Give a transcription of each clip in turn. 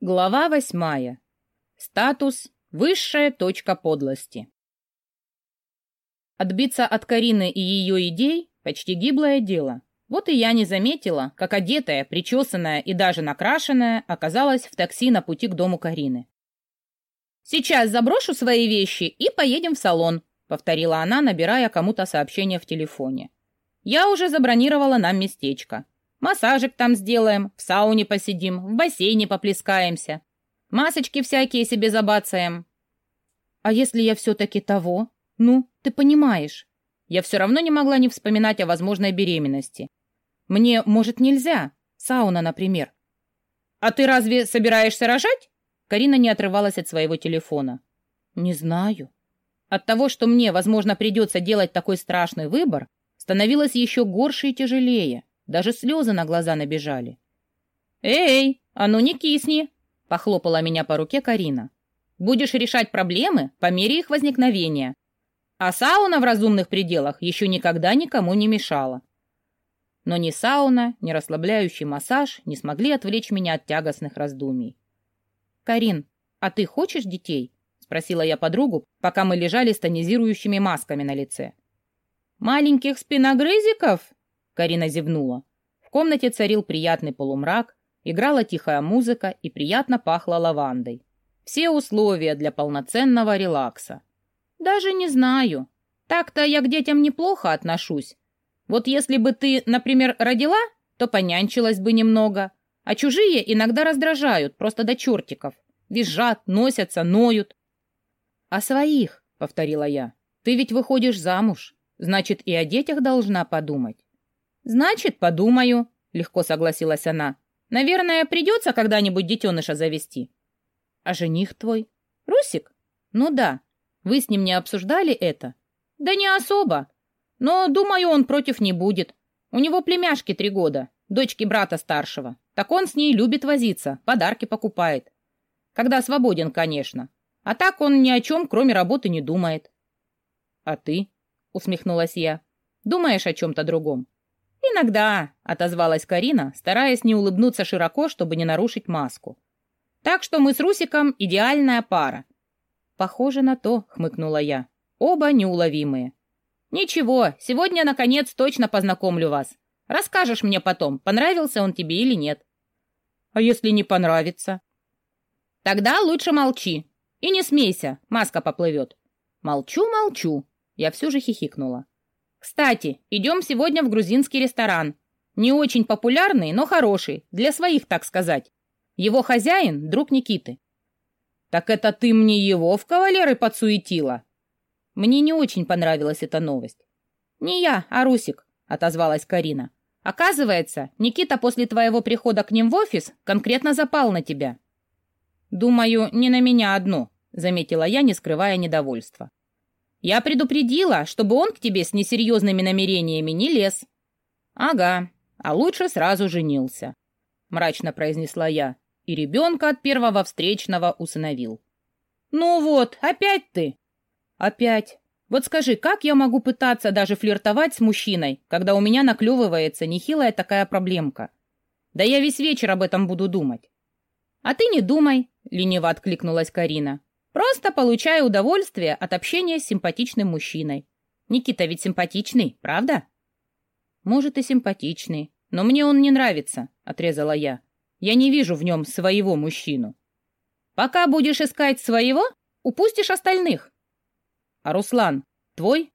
Глава восьмая. Статус «Высшая точка подлости». Отбиться от Карины и ее идей – почти гиблое дело. Вот и я не заметила, как одетая, причесанная и даже накрашенная оказалась в такси на пути к дому Карины. «Сейчас заброшу свои вещи и поедем в салон», — повторила она, набирая кому-то сообщение в телефоне. «Я уже забронировала нам местечко. Массажик там сделаем, в сауне посидим, в бассейне поплескаемся. Масочки всякие себе забацаем. А если я все-таки того? Ну, ты понимаешь. Я все равно не могла не вспоминать о возможной беременности. Мне, может, нельзя? Сауна, например. А ты разве собираешься рожать? Карина не отрывалась от своего телефона. Не знаю. От того, что мне, возможно, придется делать такой страшный выбор, становилось еще горше и тяжелее. Даже слезы на глаза набежали. «Эй, а ну не кисни!» — похлопала меня по руке Карина. «Будешь решать проблемы по мере их возникновения. А сауна в разумных пределах еще никогда никому не мешала». Но ни сауна, ни расслабляющий массаж не смогли отвлечь меня от тягостных раздумий. «Карин, а ты хочешь детей?» — спросила я подругу, пока мы лежали с тонизирующими масками на лице. «Маленьких спиногрызиков?» Карина зевнула. В комнате царил приятный полумрак, играла тихая музыка и приятно пахло лавандой. Все условия для полноценного релакса. Даже не знаю. Так-то я к детям неплохо отношусь. Вот если бы ты, например, родила, то понянчилась бы немного. А чужие иногда раздражают, просто до чертиков. Визжат, носятся, ноют. «А своих», — повторила я, — «ты ведь выходишь замуж. Значит, и о детях должна подумать». «Значит, подумаю», — легко согласилась она. «Наверное, придется когда-нибудь детеныша завести». «А жених твой?» «Русик?» «Ну да. Вы с ним не обсуждали это?» «Да не особо. Но, думаю, он против не будет. У него племяшки три года, дочки брата старшего. Так он с ней любит возиться, подарки покупает. Когда свободен, конечно. А так он ни о чем, кроме работы, не думает». «А ты?» — усмехнулась я. «Думаешь о чем-то другом?» «Иногда», — отозвалась Карина, стараясь не улыбнуться широко, чтобы не нарушить маску. «Так что мы с Русиком идеальная пара». «Похоже на то», — хмыкнула я. «Оба неуловимые». «Ничего, сегодня, наконец, точно познакомлю вас. Расскажешь мне потом, понравился он тебе или нет». «А если не понравится?» «Тогда лучше молчи. И не смейся, маска поплывет». «Молчу, молчу». Я все же хихикнула. Кстати, идем сегодня в грузинский ресторан. Не очень популярный, но хороший, для своих, так сказать. Его хозяин — друг Никиты. Так это ты мне его в кавалеры подсуетила? Мне не очень понравилась эта новость. Не я, а Русик, отозвалась Карина. Оказывается, Никита после твоего прихода к ним в офис конкретно запал на тебя. Думаю, не на меня одну, заметила я, не скрывая недовольства. Я предупредила, чтобы он к тебе с несерьезными намерениями не лез. Ага, а лучше сразу женился, мрачно произнесла я, и ребенка от первого встречного усыновил. Ну вот, опять ты. Опять. Вот скажи, как я могу пытаться даже флиртовать с мужчиной, когда у меня наклевывается нехилая такая проблемка? Да я весь вечер об этом буду думать. А ты не думай, лениво откликнулась Карина. Просто получаю удовольствие от общения с симпатичным мужчиной. Никита ведь симпатичный, правда? Может и симпатичный, но мне он не нравится, отрезала я. Я не вижу в нем своего мужчину. Пока будешь искать своего, упустишь остальных. А Руслан твой?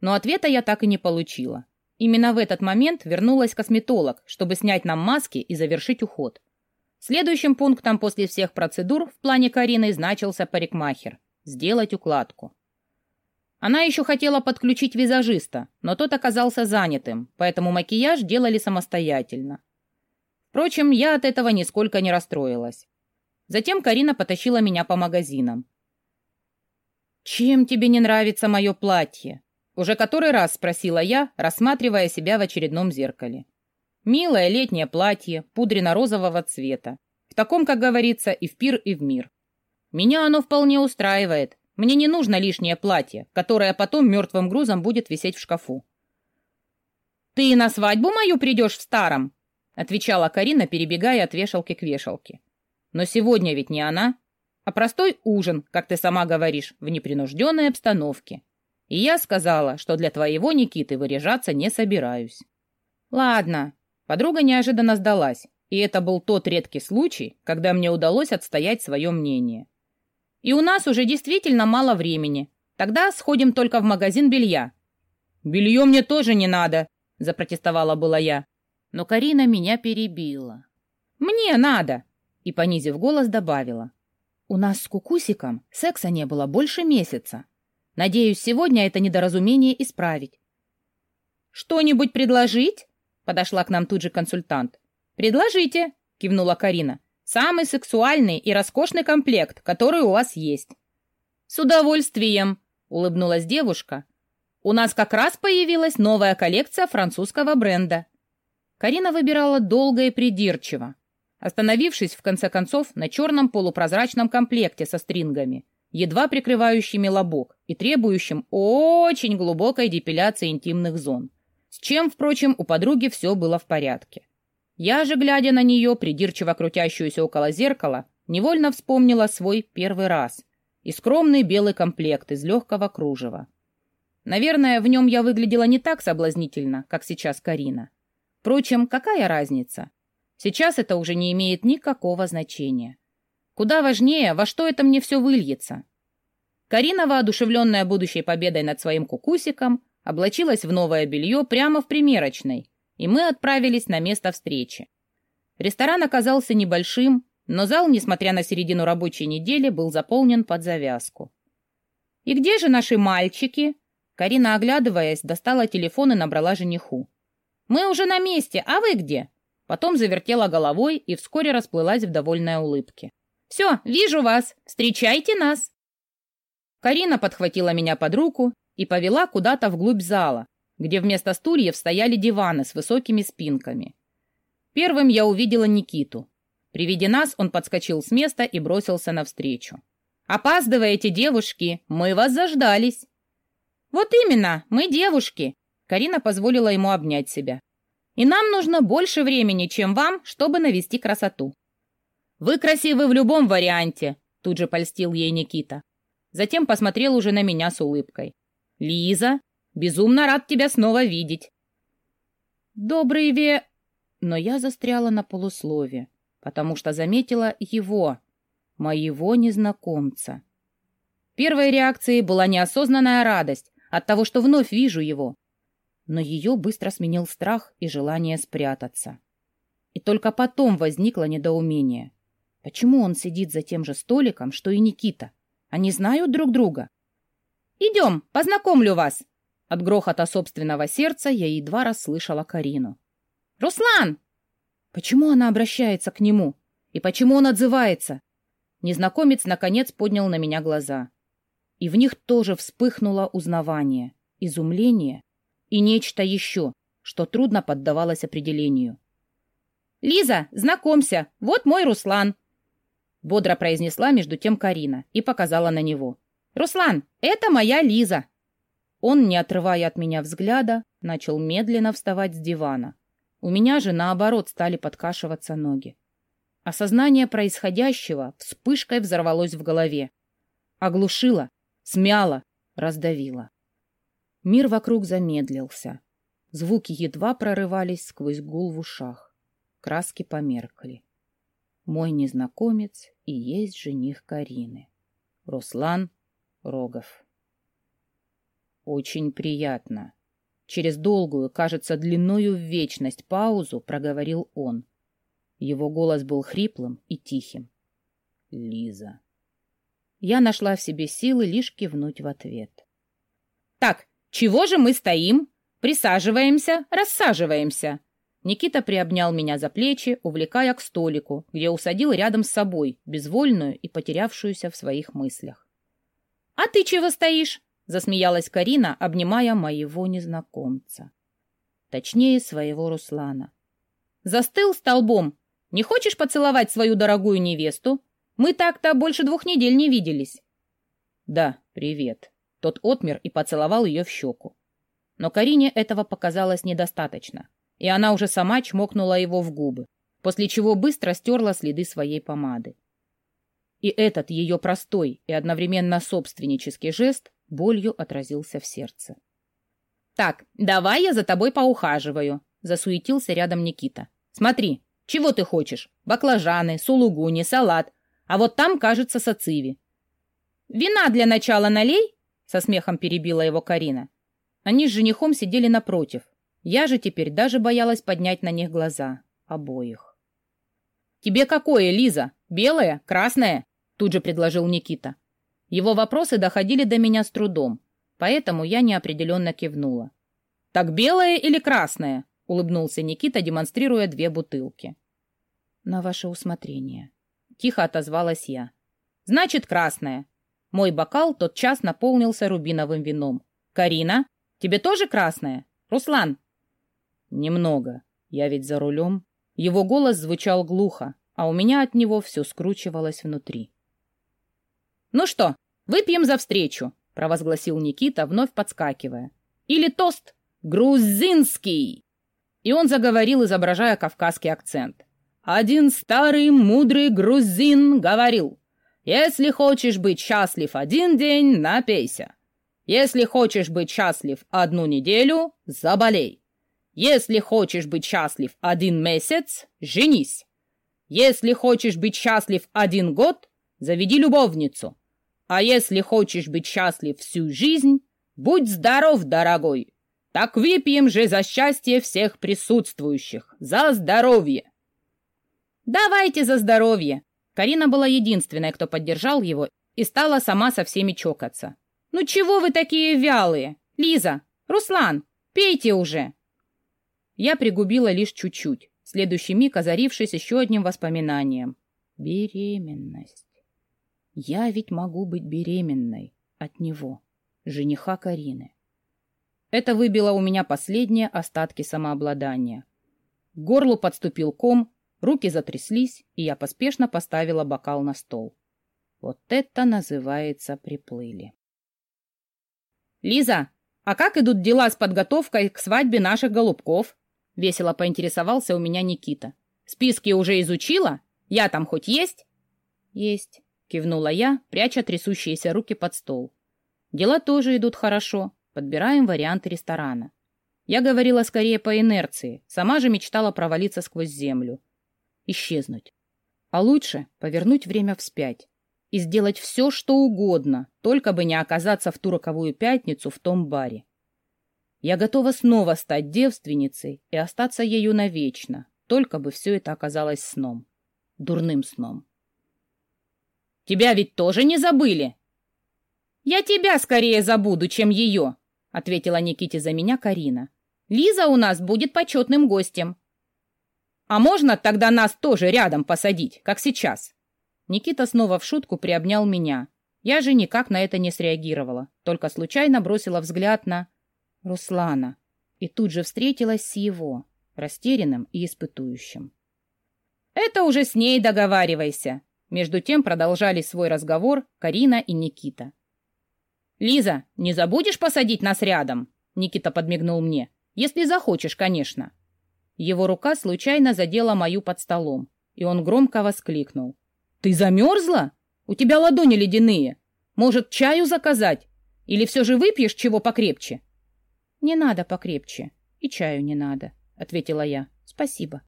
Но ответа я так и не получила. Именно в этот момент вернулась косметолог, чтобы снять нам маски и завершить уход. Следующим пунктом после всех процедур в плане Карины значился парикмахер – сделать укладку. Она еще хотела подключить визажиста, но тот оказался занятым, поэтому макияж делали самостоятельно. Впрочем, я от этого нисколько не расстроилась. Затем Карина потащила меня по магазинам. «Чем тебе не нравится мое платье?» Уже который раз спросила я, рассматривая себя в очередном зеркале. Милое летнее платье, пудрено-розового цвета. В таком, как говорится, и в пир, и в мир. Меня оно вполне устраивает. Мне не нужно лишнее платье, которое потом мертвым грузом будет висеть в шкафу. «Ты на свадьбу мою придешь в старом?» отвечала Карина, перебегая от вешалки к вешалке. Но сегодня ведь не она, а простой ужин, как ты сама говоришь, в непринужденной обстановке. И я сказала, что для твоего Никиты выряжаться не собираюсь. Ладно. Подруга неожиданно сдалась, и это был тот редкий случай, когда мне удалось отстоять свое мнение. И у нас уже действительно мало времени. Тогда сходим только в магазин белья. Белье мне тоже не надо, запротестовала была я. Но Карина меня перебила. Мне надо, и, понизив голос, добавила. У нас с Кукусиком секса не было больше месяца. Надеюсь, сегодня это недоразумение исправить. «Что-нибудь предложить?» — подошла к нам тут же консультант. «Предложите», — кивнула Карина. «Самый сексуальный и роскошный комплект, который у вас есть». «С удовольствием», — улыбнулась девушка. «У нас как раз появилась новая коллекция французского бренда». Карина выбирала долго и придирчиво, остановившись в конце концов на черном полупрозрачном комплекте со стрингами, едва прикрывающими лобок и требующим очень глубокой депиляции интимных зон, с чем, впрочем, у подруги все было в порядке. Я же, глядя на нее, придирчиво крутящуюся около зеркала, невольно вспомнила свой первый раз и скромный белый комплект из легкого кружева. Наверное, в нем я выглядела не так соблазнительно, как сейчас Карина. Впрочем, какая разница? Сейчас это уже не имеет никакого значения. Куда важнее, во что это мне все выльется. Карина, воодушевленная будущей победой над своим кукусиком, облачилась в новое белье прямо в примерочной, и мы отправились на место встречи. Ресторан оказался небольшим, но зал, несмотря на середину рабочей недели, был заполнен под завязку. «И где же наши мальчики?» Карина, оглядываясь, достала телефон и набрала жениху. «Мы уже на месте, а вы где?» Потом завертела головой и вскоре расплылась в довольной улыбке. «Все, вижу вас! Встречайте нас!» Карина подхватила меня под руку и повела куда-то вглубь зала, где вместо стульев стояли диваны с высокими спинками. Первым я увидела Никиту. При виде нас он подскочил с места и бросился навстречу. «Опаздываете, девушки! Мы вас заждались!» «Вот именно, мы девушки!» Карина позволила ему обнять себя. И нам нужно больше времени, чем вам, чтобы навести красоту. Вы красивы в любом варианте, тут же польстил ей Никита. Затем посмотрел уже на меня с улыбкой. Лиза, безумно рад тебя снова видеть. Добрый ве... Но я застряла на полуслове, потому что заметила его, моего незнакомца. Первой реакцией была неосознанная радость от того, что вновь вижу его но ее быстро сменил страх и желание спрятаться. И только потом возникло недоумение. Почему он сидит за тем же столиком, что и Никита? Они знают друг друга? «Идем, познакомлю вас!» От грохота собственного сердца я едва расслышала Карину. «Руслан!» Почему она обращается к нему? И почему он отзывается? Незнакомец, наконец, поднял на меня глаза. И в них тоже вспыхнуло узнавание, изумление и нечто еще, что трудно поддавалось определению. «Лиза, знакомься, вот мой Руслан!» Бодро произнесла между тем Карина и показала на него. «Руслан, это моя Лиза!» Он, не отрывая от меня взгляда, начал медленно вставать с дивана. У меня же, наоборот, стали подкашиваться ноги. Осознание происходящего вспышкой взорвалось в голове. Оглушило, смяло, раздавило. Мир вокруг замедлился. Звуки едва прорывались сквозь гул в ушах. Краски померкли. Мой незнакомец и есть жених Карины. Руслан Рогов. Очень приятно. Через долгую, кажется, длинную в вечность паузу проговорил он. Его голос был хриплым и тихим. Лиза. Я нашла в себе силы лишь кивнуть в ответ. «Так, «Чего же мы стоим? Присаживаемся, рассаживаемся!» Никита приобнял меня за плечи, увлекая к столику, где усадил рядом с собой, безвольную и потерявшуюся в своих мыслях. «А ты чего стоишь?» — засмеялась Карина, обнимая моего незнакомца. Точнее, своего Руслана. «Застыл столбом. Не хочешь поцеловать свою дорогую невесту? Мы так-то больше двух недель не виделись». «Да, привет», тот отмер и поцеловал ее в щеку. Но Карине этого показалось недостаточно, и она уже сама чмокнула его в губы, после чего быстро стерла следы своей помады. И этот ее простой и одновременно собственнический жест болью отразился в сердце. «Так, давай я за тобой поухаживаю», — засуетился рядом Никита. «Смотри, чего ты хочешь? Баклажаны, сулугуни, салат. А вот там, кажется, сациви». «Вина для начала налей?» — со смехом перебила его Карина. Они с женихом сидели напротив. Я же теперь даже боялась поднять на них глаза. Обоих. «Тебе какое, Лиза? Белое? Красное?» Тут же предложил Никита. Его вопросы доходили до меня с трудом, поэтому я неопределенно кивнула. «Так белое или красное?» — улыбнулся Никита, демонстрируя две бутылки. «На ваше усмотрение», — тихо отозвалась я. «Значит, красное». Мой бокал тотчас наполнился рубиновым вином. «Карина, тебе тоже красное? Руслан?» «Немного. Я ведь за рулем». Его голос звучал глухо, а у меня от него все скручивалось внутри. «Ну что, выпьем за встречу», — провозгласил Никита, вновь подскакивая. «Или тост грузинский!» И он заговорил, изображая кавказский акцент. «Один старый мудрый грузин говорил, если хочешь быть счастлив один день, напейся. Если хочешь быть счастлив одну неделю, заболей. Если хочешь быть счастлив один месяц, женись. Если хочешь быть счастлив один год, заведи любовницу. А если хочешь быть счастлив всю жизнь, будь здоров, дорогой. Так выпьем же за счастье всех присутствующих, за здоровье. Давайте за здоровье. Карина была единственной, кто поддержал его и стала сама со всеми чокаться. Ну чего вы такие вялые? Лиза, Руслан, пейте уже. Я пригубила лишь чуть-чуть, следующий миг озарившись еще одним воспоминанием. Беременность. Я ведь могу быть беременной от него, жениха Карины. Это выбило у меня последние остатки самообладания. К горлу подступил ком, руки затряслись, и я поспешно поставила бокал на стол. Вот это называется приплыли. «Лиза, а как идут дела с подготовкой к свадьбе наших голубков?» — весело поинтересовался у меня Никита. «Списки уже изучила? Я там хоть есть?» «Есть», — кивнула я, пряча трясущиеся руки под стол. «Дела тоже идут хорошо. Подбираем варианты ресторана». Я говорила скорее по инерции, сама же мечтала провалиться сквозь землю. Исчезнуть. А лучше повернуть время вспять и сделать все, что угодно, только бы не оказаться в ту роковую пятницу в том баре. Я готова снова стать девственницей и остаться ею навечно, только бы все это оказалось сном. Дурным сном. Тебя ведь тоже не забыли?» «Я тебя скорее забуду, чем ее», — ответила Никите за меня Карина. «Лиза у нас будет почетным гостем». «А можно тогда нас тоже рядом посадить, как сейчас?» Никита снова в шутку приобнял меня. Я же никак на это не среагировала, только случайно бросила взгляд на Руслана и тут же встретилась с его, растерянным и испытующим. «Это уже с ней договаривайся», между тем продолжали свой разговор Карина и Никита. «Лиза, не забудешь посадить нас рядом?» Никита подмигнул мне. «Если захочешь, конечно». Его рука случайно задела мою под столом, и он громко воскликнул. «Ты замерзла? У тебя ладони ледяные. Может, чаю заказать? Или все же выпьешь чего покрепче?» «Не надо покрепче. И чаю не надо», — ответила я. «Спасибо».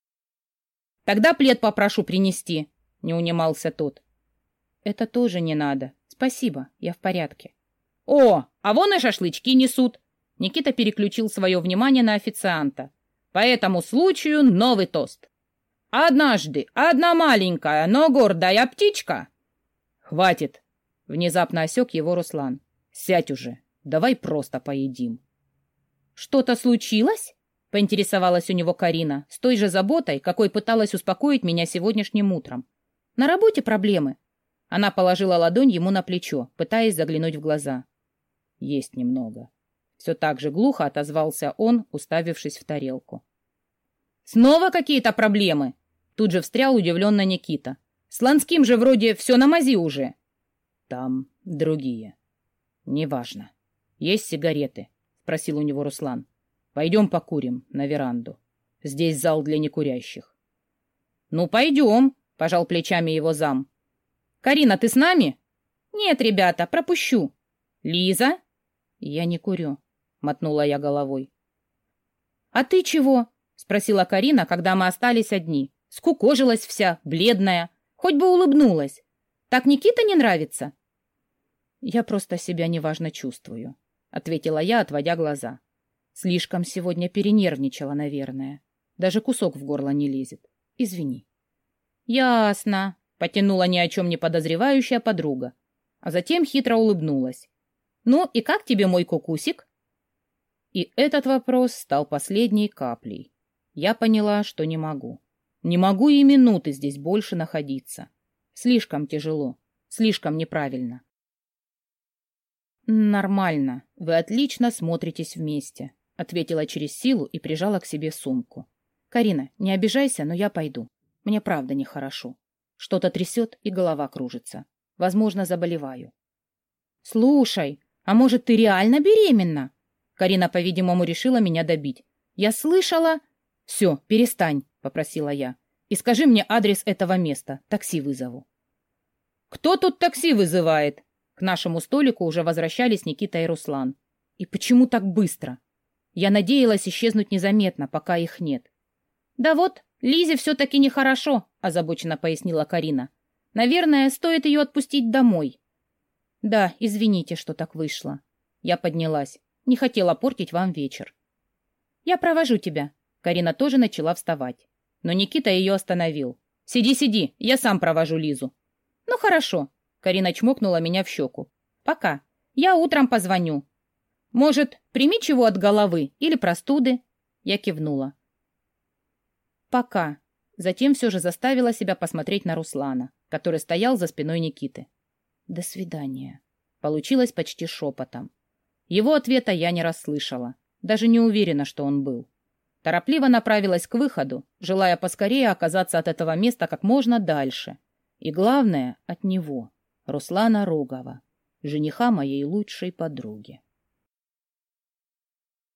«Тогда плед попрошу принести», не унимался тот. Это тоже не надо. Спасибо, я в порядке. О, а вон и шашлычки несут. Никита переключил свое внимание на официанта. По этому случаю новый тост. Однажды одна маленькая, но гордая птичка. Хватит. Внезапно осек его Руслан. Сядь уже. Давай просто поедим. Что-то случилось? Поинтересовалась у него Карина, с той же заботой, какой пыталась успокоить меня сегодняшним утром. На работе проблемы. Она положила ладонь ему на плечо, пытаясь заглянуть в глаза. Есть немного. Все так же глухо отозвался он, уставившись в тарелку. Снова какие-то проблемы? Тут же встрял удивленно Никита. С Ланским же вроде все на мази уже. Там другие. Неважно. Есть сигареты? Спросил у него Руслан. Пойдем покурим на веранду. Здесь зал для некурящих. Ну, пойдем, — пожал плечами его зам. «Карина, ты с нами?» «Нет, ребята, пропущу». «Лиза?» «Я не курю», — мотнула я головой. «А ты чего?» — спросила Карина, когда мы остались одни. Скукожилась вся, бледная, хоть бы улыбнулась. «Так Никита не нравится?» «Я просто себя неважно чувствую», — ответила я, отводя глаза. Слишком сегодня перенервничала, наверное. Даже кусок в горло не лезет. Извини. «Ясно», — потянула ни о чем не подозревающая подруга, а затем хитро улыбнулась. «Ну и как тебе мой кукусик?» И этот вопрос стал последней каплей. Я поняла, что не могу. Не могу и минуты здесь больше находиться. Слишком тяжело, слишком неправильно. «Нормально. Вы отлично смотритесь вместе», — ответила через силу и прижала к себе сумку. «Карина, не обижайся, но я пойду. Мне правда нехорошо. Что-то трясет, и голова кружится. Возможно, заболеваю. Слушай, а может, ты реально беременна? Карина, по-видимому, решила меня добить. Я слышала... Все, перестань, попросила я. И скажи мне адрес этого места. Такси вызову. Кто тут такси вызывает? К нашему столику уже возвращались Никита и Руслан. И почему так быстро? Я надеялась исчезнуть незаметно, пока их нет. Да вот, Лизе все-таки нехорошо, озабоченно пояснила Карина. Наверное, стоит ее отпустить домой. Да, извините, что так вышло. Я поднялась. Не хотела портить вам вечер. Я провожу тебя. Карина тоже начала вставать. Но Никита ее остановил. Сиди, сиди, я сам провожу Лизу. Ну хорошо. Карина чмокнула меня в щеку. Пока. Я утром позвоню. Может, прими чего от головы или простуды? Я кивнула. Пока. Затем все же заставила себя посмотреть на Руслана, который стоял за спиной Никиты. До свидания. Получилось почти шепотом. Его ответа я не расслышала. Даже не уверена, что он был. Торопливо направилась к выходу, желая поскорее оказаться от этого места как можно дальше. И главное, от него, Руслана Рогова, жениха моей лучшей подруги.